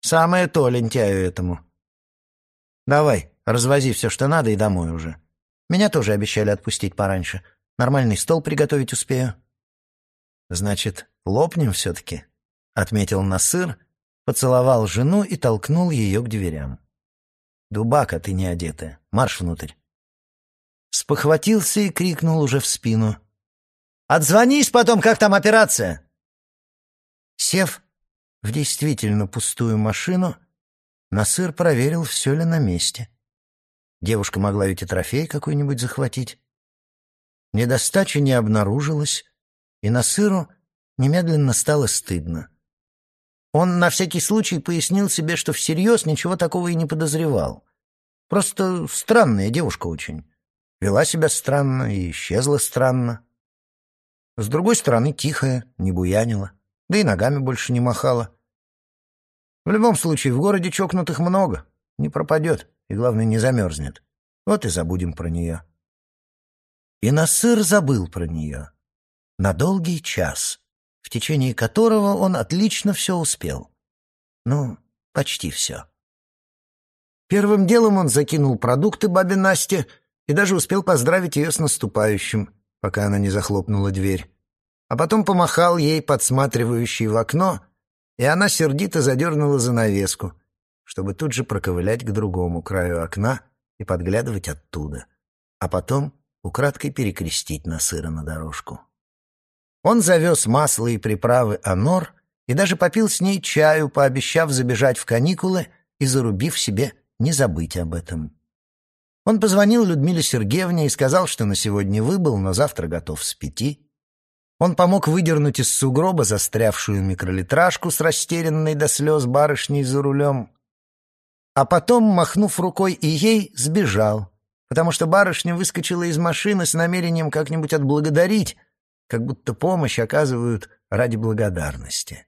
Самое то лентяю этому. Давай, развози все, что надо, и домой уже. Меня тоже обещали отпустить пораньше. Нормальный стол приготовить успею. Значит, лопнем все-таки, — отметил Насыр, поцеловал жену и толкнул ее к дверям. «Дубака, ты не одетая. Марш внутрь». Спохватился и крикнул уже в спину. «Отзвонись потом, как там операция!» Сев в действительно пустую машину, Насыр проверил, все ли на месте. Девушка могла ведь и трофей какой-нибудь захватить. Недостачи не обнаружилось, и Насыру немедленно стало стыдно. Он на всякий случай пояснил себе, что всерьез ничего такого и не подозревал. Просто странная девушка очень. Вела себя странно и исчезла странно. С другой стороны, тихая, не буянила, да и ногами больше не махала. В любом случае, в городе чокнутых много, не пропадет и, главное, не замерзнет. Вот и забудем про нее. И Насыр забыл про нее. На долгий час в течение которого он отлично все успел. Ну, почти все. Первым делом он закинул продукты бабе Насте и даже успел поздравить ее с наступающим, пока она не захлопнула дверь. А потом помахал ей, подсматривающей в окно, и она сердито задернула занавеску, чтобы тут же проковылять к другому краю окна и подглядывать оттуда, а потом украдкой перекрестить Насыра на дорожку. Он завез масло и приправы Анор и даже попил с ней чаю, пообещав забежать в каникулы и зарубив себе не забыть об этом. Он позвонил Людмиле Сергеевне и сказал, что на сегодня выбыл, но завтра готов с пяти. Он помог выдернуть из сугроба застрявшую микролитражку с растерянной до слез барышней за рулем. А потом, махнув рукой и ей, сбежал, потому что барышня выскочила из машины с намерением как-нибудь отблагодарить, как будто помощь оказывают ради благодарности.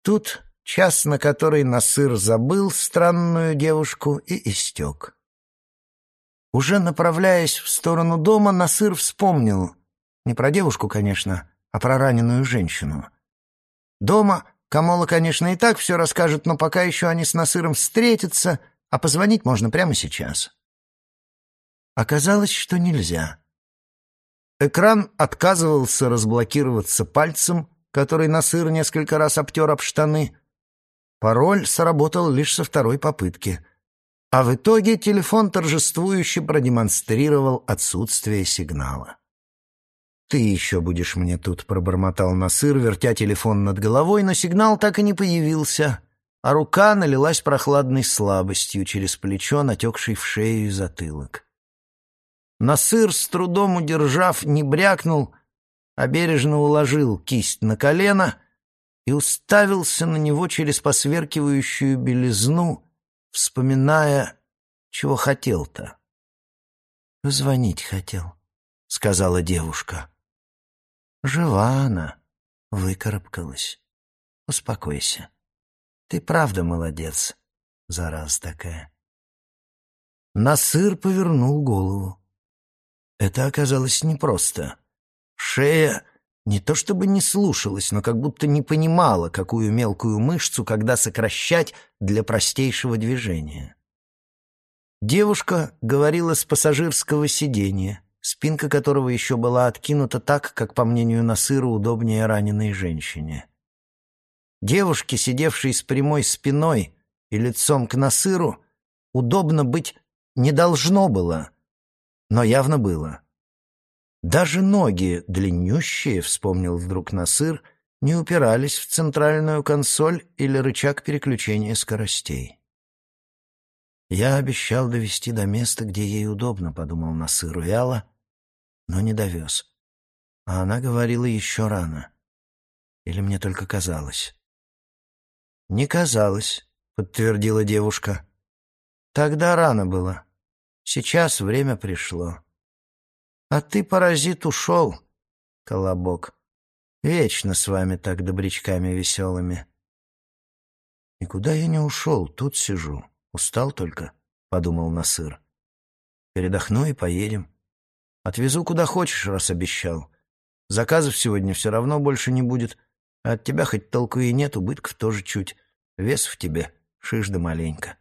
Тут час, на который Насыр забыл странную девушку и истек. Уже направляясь в сторону дома, Насыр вспомнил, не про девушку, конечно, а про раненую женщину. Дома Камола, конечно, и так все расскажет, но пока еще они с Насыром встретятся, а позвонить можно прямо сейчас. Оказалось, что нельзя. Экран отказывался разблокироваться пальцем, который Насыр несколько раз обтер об штаны. Пароль сработал лишь со второй попытки. А в итоге телефон торжествующе продемонстрировал отсутствие сигнала. «Ты еще будешь мне тут», — пробормотал Насыр, вертя телефон над головой, но сигнал так и не появился, а рука налилась прохладной слабостью через плечо, натекшей в шею и затылок. Насыр, с трудом удержав, не брякнул, а бережно уложил кисть на колено и уставился на него через посверкивающую белизну, вспоминая, чего хотел-то. «Звонить хотел», — сказала девушка. «Жива она, выкарабкалась. Успокойся. Ты правда молодец, зараз такая». Насыр повернул голову. Это оказалось непросто. Шея не то чтобы не слушалась, но как будто не понимала, какую мелкую мышцу когда сокращать для простейшего движения. Девушка говорила с пассажирского сиденья, спинка которого еще была откинута так, как, по мнению Насыра, удобнее раненой женщине. Девушке, сидевшей с прямой спиной и лицом к Насыру, удобно быть не должно было — но явно было. Даже ноги, длиннющие, вспомнил вдруг Насыр, не упирались в центральную консоль или рычаг переключения скоростей. «Я обещал довести до места, где ей удобно», — подумал Насыр вяло, но не довез. А она говорила еще рано. Или мне только казалось? «Не казалось», — подтвердила девушка. «Тогда рано было. Сейчас время пришло. А ты, паразит, ушел, Колобок. Вечно с вами так добрячками веселыми. Никуда я не ушел, тут сижу. Устал только, — подумал Насыр. Передохну и поедем. Отвезу куда хочешь, раз обещал. Заказов сегодня все равно больше не будет. А от тебя хоть толку и нет, убытков тоже чуть. Вес в тебе, шиш маленько.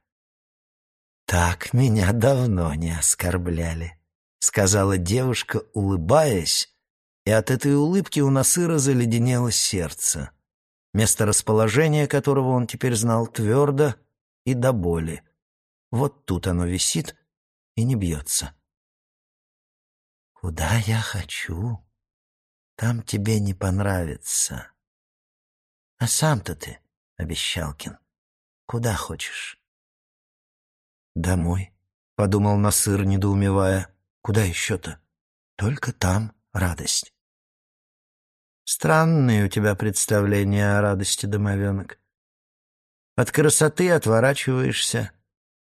«Так меня давно не оскорбляли», — сказала девушка, улыбаясь, и от этой улыбки у Насыра заледенело сердце, место расположения которого он теперь знал твердо и до боли. Вот тут оно висит и не бьется. «Куда я хочу, там тебе не понравится. А сам-то ты, Обещалкин, куда хочешь?» «Домой», — подумал Насыр, недоумевая. «Куда еще-то? Только там радость». Странные у тебя представления о радости, домовенок. От красоты отворачиваешься,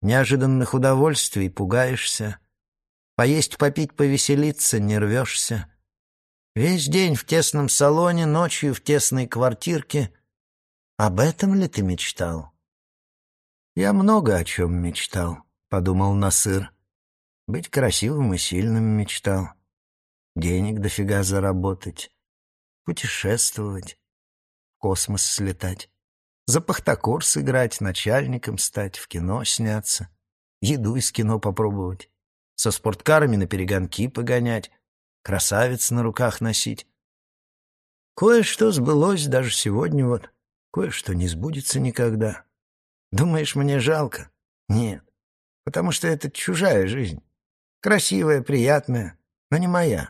неожиданных удовольствий пугаешься, поесть, попить, повеселиться не рвешься. Весь день в тесном салоне, ночью в тесной квартирке. Об этом ли ты мечтал? Я много о чем мечтал, подумал Насыр. Быть красивым и сильным мечтал. Денег дофига заработать путешествовать, в космос слетать, за пахтакор сыграть, начальником стать, в кино сняться, еду из кино попробовать, со спорткарами на перегонки погонять, красавиц на руках носить. Кое-что сбылось даже сегодня вот, кое-что не сбудется никогда. Думаешь, мне жалко? Нет, потому что это чужая жизнь. Красивая, приятная, но не моя.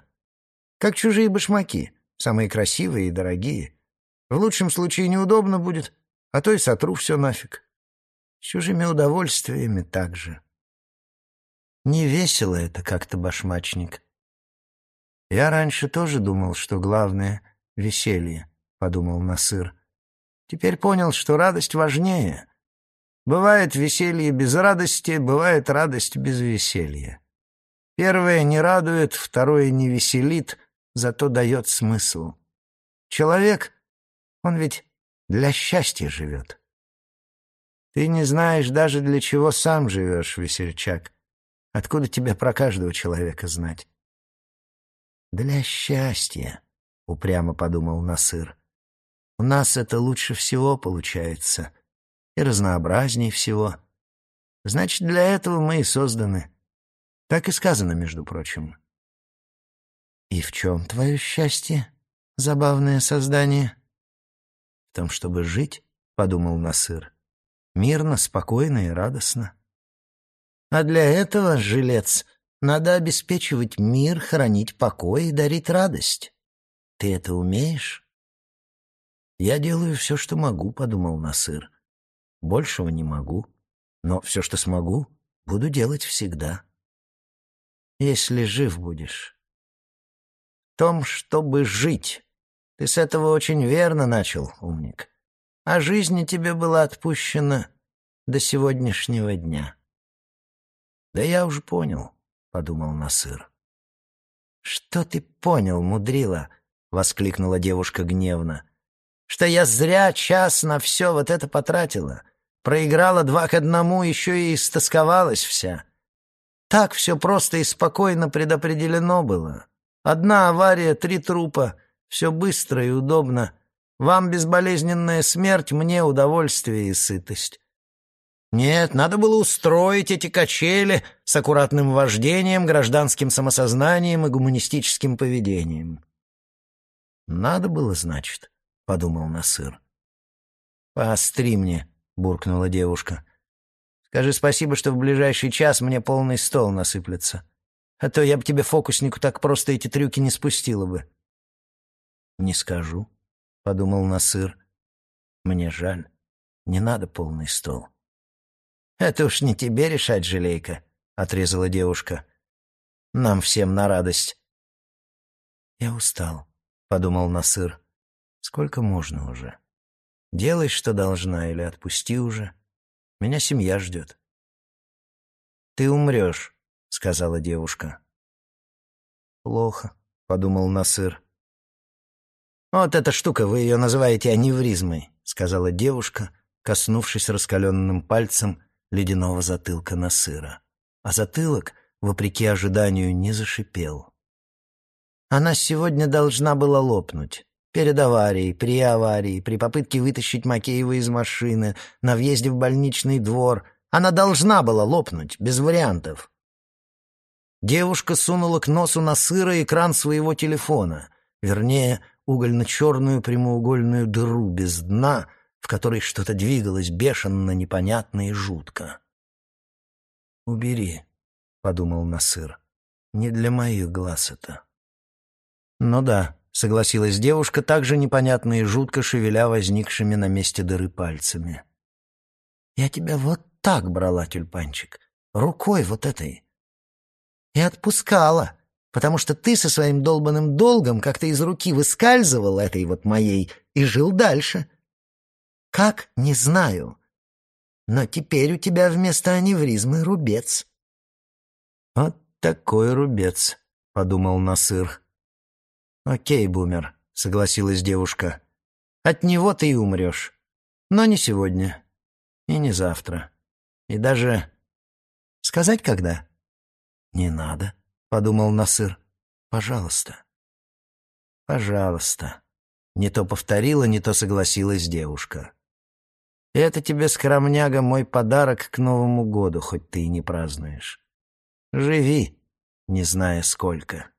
Как чужие башмаки самые красивые и дорогие. В лучшем случае неудобно будет, а то и сотру все нафиг. С чужими удовольствиями так же. Не весело это как-то, башмачник. Я раньше тоже думал, что главное — веселье, — подумал Насыр. Теперь понял, что радость важнее. Бывает веселье без радости, бывает радость без веселья. Первое не радует, второе не веселит, зато дает смысл. Человек, он ведь для счастья живет. Ты не знаешь даже, для чего сам живешь, весельчак. Откуда тебе про каждого человека знать? Для счастья, упрямо подумал Насыр. У нас это лучше всего получается и разнообразней всего. Значит, для этого мы и созданы. Так и сказано, между прочим. «И в чем твое счастье, забавное создание?» «В том, чтобы жить», — подумал Насыр. «Мирно, спокойно и радостно». «А для этого, жилец, надо обеспечивать мир, хранить покой и дарить радость. Ты это умеешь?» «Я делаю все, что могу», — подумал Насыр. «Большего не могу, но все, что смогу, буду делать всегда. Если жив будешь» том, чтобы жить. Ты с этого очень верно начал, умник. А жизни тебе была отпущена до сегодняшнего дня. Да я уже понял, подумал Насыр. Что ты понял, мудрила? воскликнула девушка гневно. Что я зря час на все вот это потратила. Проиграла два к одному, еще и истосковалась вся. Так все просто и спокойно предопределено было. Одна авария, три трупа. Все быстро и удобно. Вам безболезненная смерть, мне удовольствие и сытость. Нет, надо было устроить эти качели с аккуратным вождением, гражданским самосознанием и гуманистическим поведением. Надо было, значит, — подумал Насыр. «Поостри мне», — буркнула девушка. «Скажи спасибо, что в ближайший час мне полный стол насыплется. А то я бы тебе, фокуснику, так просто эти трюки не спустила бы. «Не скажу», — подумал Насыр. «Мне жаль. Не надо полный стол». «Это уж не тебе решать, жалейка», — отрезала девушка. «Нам всем на радость». «Я устал», — подумал Насыр. «Сколько можно уже? Делай, что должна, или отпусти уже. Меня семья ждет». «Ты умрешь», сказала девушка. «Плохо», — подумал Насыр. «Вот эта штука, вы ее называете аневризмой», — сказала девушка, коснувшись раскаленным пальцем ледяного затылка Насыра. А затылок, вопреки ожиданию, не зашипел. Она сегодня должна была лопнуть. Перед аварией, при аварии, при попытке вытащить Макеева из машины, на въезде в больничный двор. Она должна была лопнуть, без вариантов. Девушка сунула к носу на сыра экран своего телефона, вернее, угольно-черную прямоугольную дыру без дна, в которой что-то двигалось бешено, непонятно и жутко. «Убери», — подумал Насыр, — «не для моих глаз это». «Ну да», — согласилась девушка, также непонятно и жутко шевеля возникшими на месте дыры пальцами. «Я тебя вот так брала, тюльпанчик, рукой вот этой, и отпускала, потому что ты со своим долбанным долгом как-то из руки выскальзывал этой вот моей и жил дальше. Как? Не знаю. Но теперь у тебя вместо аневризмы рубец. Вот такой рубец, подумал Насыр. Окей, бумер, согласилась девушка. От него ты и умрешь. Но не сегодня. И не завтра. И даже... Сказать когда? «Не надо», — подумал Насыр. «Пожалуйста». «Пожалуйста». Не то повторила, не то согласилась девушка. «Это тебе, скромняга, мой подарок к Новому году, хоть ты и не празднуешь. Живи, не зная сколько».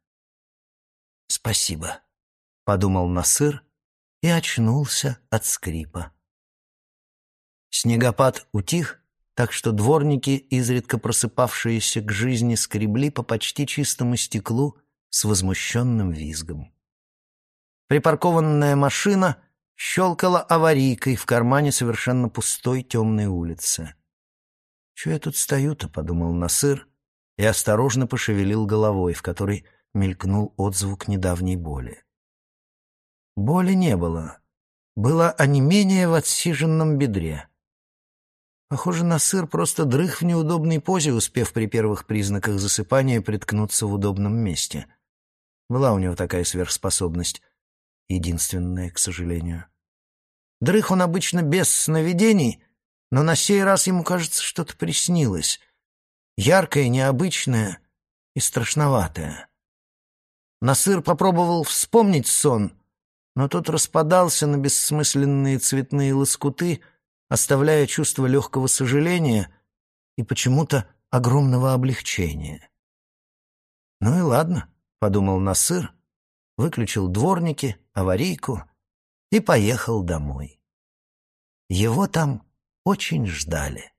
«Спасибо», — подумал Насыр и очнулся от скрипа. Снегопад утих, так что дворники, изредка просыпавшиеся к жизни, скребли по почти чистому стеклу с возмущенным визгом. Припаркованная машина щелкала аварийкой в кармане совершенно пустой темной улицы. «Чего я тут стою-то?» — подумал Насыр и осторожно пошевелил головой, в которой мелькнул отзвук недавней боли. Боли не было. Было онемение в отсиженном бедре. Похоже, на сыр просто дрых в неудобной позе, успев при первых признаках засыпания приткнуться в удобном месте. Была у него такая сверхспособность. Единственная, к сожалению. Дрых он обычно без сновидений, но на сей раз ему, кажется, что-то приснилось. Яркое, необычное и страшноватое. Насыр попробовал вспомнить сон, но тот распадался на бессмысленные цветные лоскуты — оставляя чувство легкого сожаления и почему-то огромного облегчения. «Ну и ладно», — подумал Насыр, выключил дворники, аварийку и поехал домой. Его там очень ждали.